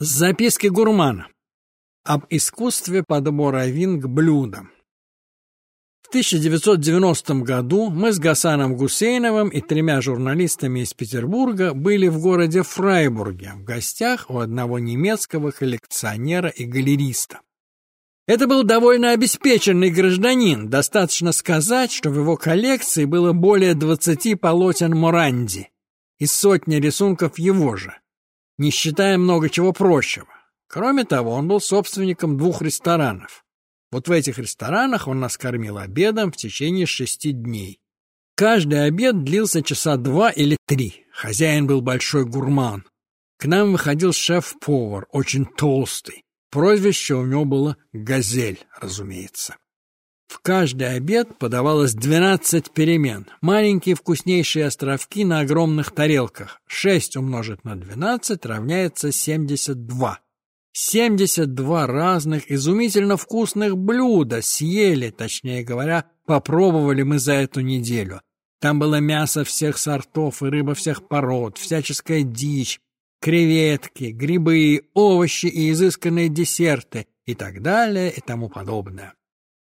Записки гурмана. Об искусстве подбора вин к блюдам. В 1990 году мы с Гасаном Гусейновым и тремя журналистами из Петербурга были в городе Фрайбурге в гостях у одного немецкого коллекционера и галериста. Это был довольно обеспеченный гражданин, достаточно сказать, что в его коллекции было более 20 полотен Моранди и сотни рисунков его же не считая много чего прочего. Кроме того, он был собственником двух ресторанов. Вот в этих ресторанах он нас кормил обедом в течение шести дней. Каждый обед длился часа два или три. Хозяин был большой гурман. К нам выходил шеф-повар, очень толстый. Прозвище у него было «Газель», разумеется. В каждый обед подавалось 12 перемен, маленькие вкуснейшие островки на огромных тарелках. 6 умножить на 12 равняется 72. 72 разных изумительно вкусных блюда съели, точнее говоря, попробовали мы за эту неделю. Там было мясо всех сортов и рыба всех пород, всяческая дичь, креветки, грибы, овощи и изысканные десерты и так далее и тому подобное.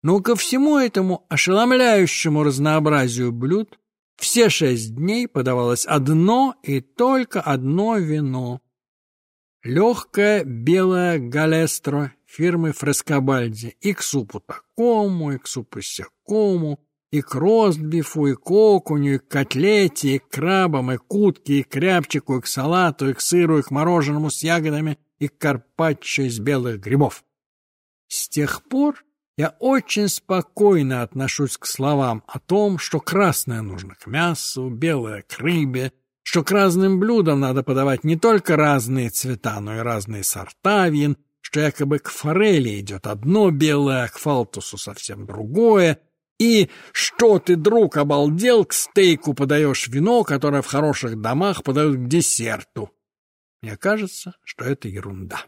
Но ко всему этому ошеломляющему разнообразию блюд все шесть дней подавалось одно и только одно вино. Легкое белое галестро фирмы Фрескобальди и к супу такому, и к супу сякому, и к ростбифу, и к окуню, и к котлете, и к крабам, и к утке, и к рябчику, и к салату, и к сыру, и к мороженому с ягодами, и к карпаччо из белых грибов. С тех пор я очень спокойно отношусь к словам о том, что красное нужно к мясу, белое к рыбе, что к разным блюдам надо подавать не только разные цвета, но и разные сорта вин, что якобы к форели идет одно белое, а к фалтусу совсем другое, и что ты, друг, обалдел, к стейку подаешь вино, которое в хороших домах подают к десерту. Мне кажется, что это ерунда.